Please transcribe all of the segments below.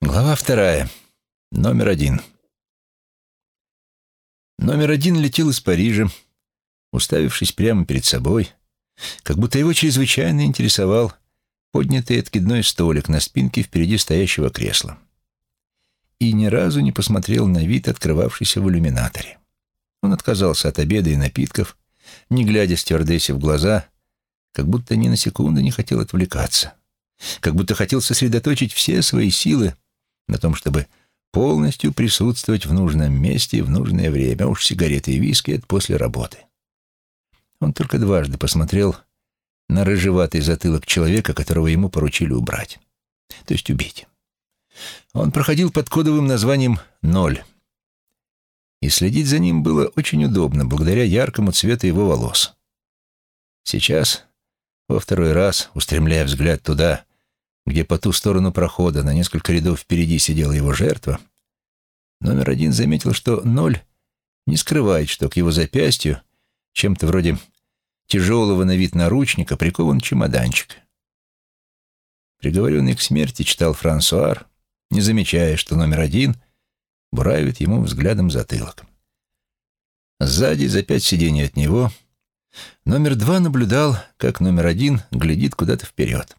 Глава вторая. Номер один. Номер один летел из Парижа, уставившись прямо перед собой, как будто его чрезвычайно интересовал поднятый откидной столик на спинке впереди стоящего кресла. И ни разу не посмотрел на вид, открывавшийся в иллюминаторе. Он отказался от обеда и напитков, не глядя стюардессе в глаза, как будто ни на секунду не хотел отвлекаться, как будто хотел сосредоточить все свои силы на том, чтобы полностью присутствовать в нужном месте в нужное время. Уж сигареты и виски — это после работы. Он только дважды посмотрел на рыжеватый затылок человека, которого ему поручили убрать, то есть убить. Он проходил под кодовым названием «Ноль». И следить за ним было очень удобно, благодаря яркому цвету его волос. Сейчас, во второй раз, устремляя взгляд туда, где по ту сторону прохода на несколько рядов впереди сидела его жертва, номер один заметил, что ноль не скрывает, что к его запястью чем-то вроде тяжелого на вид наручника прикован чемоданчик. Приговоренный к смерти читал Франсуар, не замечая, что номер один буравит ему взглядом затылок. Сзади, за пять сидений от него, номер два наблюдал, как номер один глядит куда-то вперед.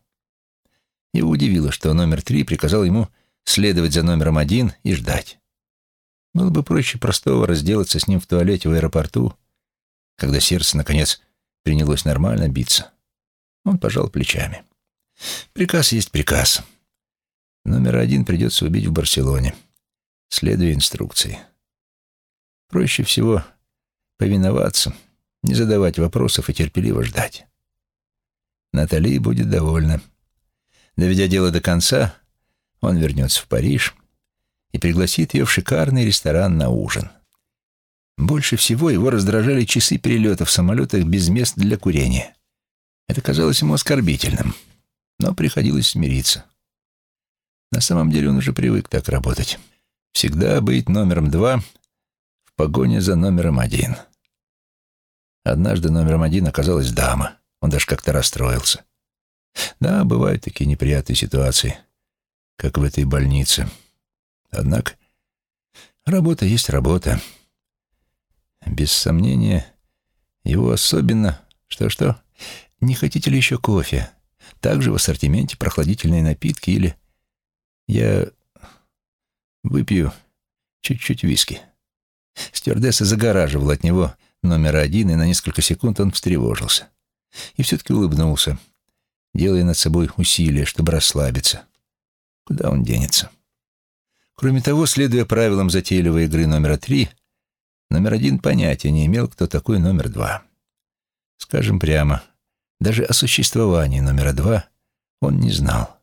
Его удивило, что номер три приказал ему следовать за номером один и ждать. Было бы проще простого разделаться с ним в туалете в аэропорту, когда сердце, наконец, принялось нормально биться. Он пожал плечами. Приказ есть приказ. Номер один придется убить в Барселоне, следуя инструкции. Проще всего повиноваться, не задавать вопросов и терпеливо ждать. Натали будет довольна. Доведя дело до конца, он вернется в Париж и пригласит ее в шикарный ресторан на ужин. Больше всего его раздражали часы перелета в самолетах без мест для курения. Это казалось ему оскорбительным, но приходилось смириться. На самом деле он уже привык так работать. Всегда быть номером два в погоне за номером один. Однажды номером один оказалась дама. Он даже как-то расстроился. Да, бывают такие неприятные ситуации, как в этой больнице. Однако работа есть работа. Без сомнения, его особенно... Что-что? Не хотите ли еще кофе? Также в ассортименте прохладительные напитки или... Я выпью чуть-чуть виски. Стюардесса загораживала от него номер один, и на несколько секунд он встревожился. И все-таки улыбнулся делая над собой усилия, чтобы расслабиться. Куда он денется? Кроме того, следуя правилам затейливой игры номера три, номер один понятия не имел, кто такой номер два. Скажем прямо, даже о существовании номера два он не знал.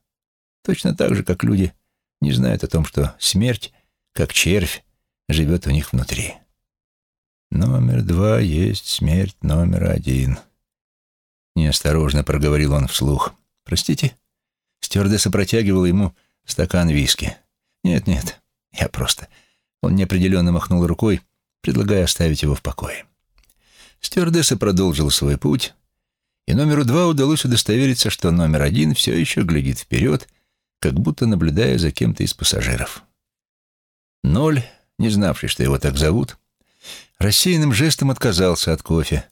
Точно так же, как люди не знают о том, что смерть, как червь, живет у них внутри. Номер два есть смерть номер один. Неосторожно проговорил он вслух. «Простите?» Стюардесса протягивала ему стакан виски. «Нет, нет, я просто...» Он неопределенно махнул рукой, предлагая оставить его в покое. Стюардесса продолжила свой путь, и номеру два удалось удостовериться, что номер один все еще глядит вперед, как будто наблюдая за кем-то из пассажиров. Ноль, не знавший, что его так зовут, рассеянным жестом отказался от кофе,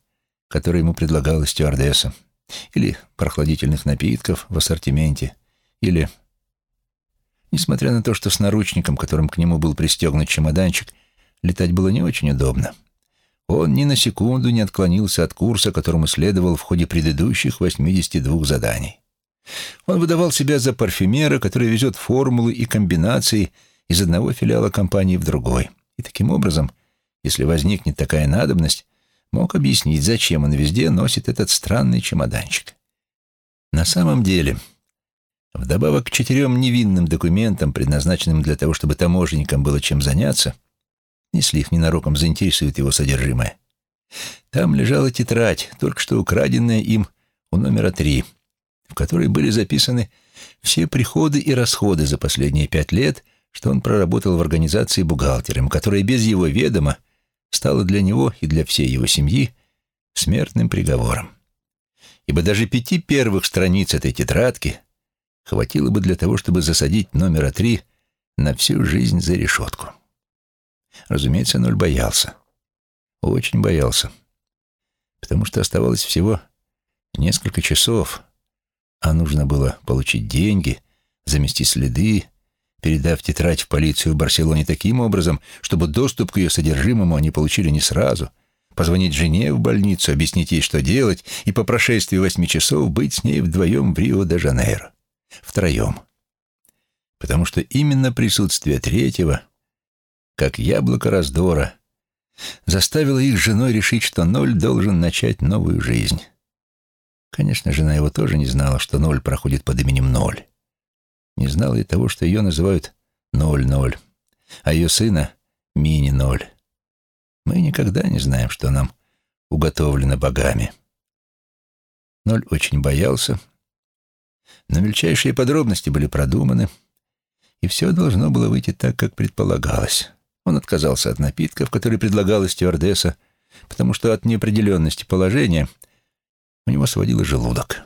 который ему предлагала стюардесса, или прохладительных напитков в ассортименте, или... Несмотря на то, что с наручником, которым к нему был пристегнут чемоданчик, летать было не очень удобно, он ни на секунду не отклонился от курса, которому следовал в ходе предыдущих 82 заданий. Он выдавал себя за парфюмера, который везет формулы и комбинации из одного филиала компании в другой. И таким образом, если возникнет такая надобность, мог объяснить, зачем он везде носит этот странный чемоданчик. На самом деле, вдобавок к четырем невинным документам, предназначенным для того, чтобы таможенникам было чем заняться, если их ненароком заинтересует его содержимое, там лежала тетрадь, только что украденная им у номера три, в которой были записаны все приходы и расходы за последние пять лет, что он проработал в организации бухгалтером, которая без его ведома стало для него и для всей его семьи смертным приговором. Ибо даже пяти первых страниц этой тетрадки хватило бы для того, чтобы засадить номера три на всю жизнь за решетку. Разумеется, Ноль боялся. Очень боялся. Потому что оставалось всего несколько часов, а нужно было получить деньги, замести следы, передав тетрадь в полицию в Барселоне таким образом, чтобы доступ к ее содержимому они получили не сразу, позвонить жене в больницу, объяснить ей, что делать, и по прошествии восьми часов быть с ней вдвоем в Рио-де-Жанейро. Втроем. Потому что именно присутствие третьего, как яблоко раздора, заставило их женой решить, что Ноль должен начать новую жизнь. Конечно, жена его тоже не знала, что Ноль проходит под именем Ноль. Не знала и того, что ее называют Ноль-Ноль, а ее сына — Мини-Ноль. Мы никогда не знаем, что нам уготовлено богами. Ноль очень боялся, но мельчайшие подробности были продуманы, и все должно было выйти так, как предполагалось. Он отказался от напитков, которые предлагала стюардесса, потому что от неопределенности положения у него сводило желудок.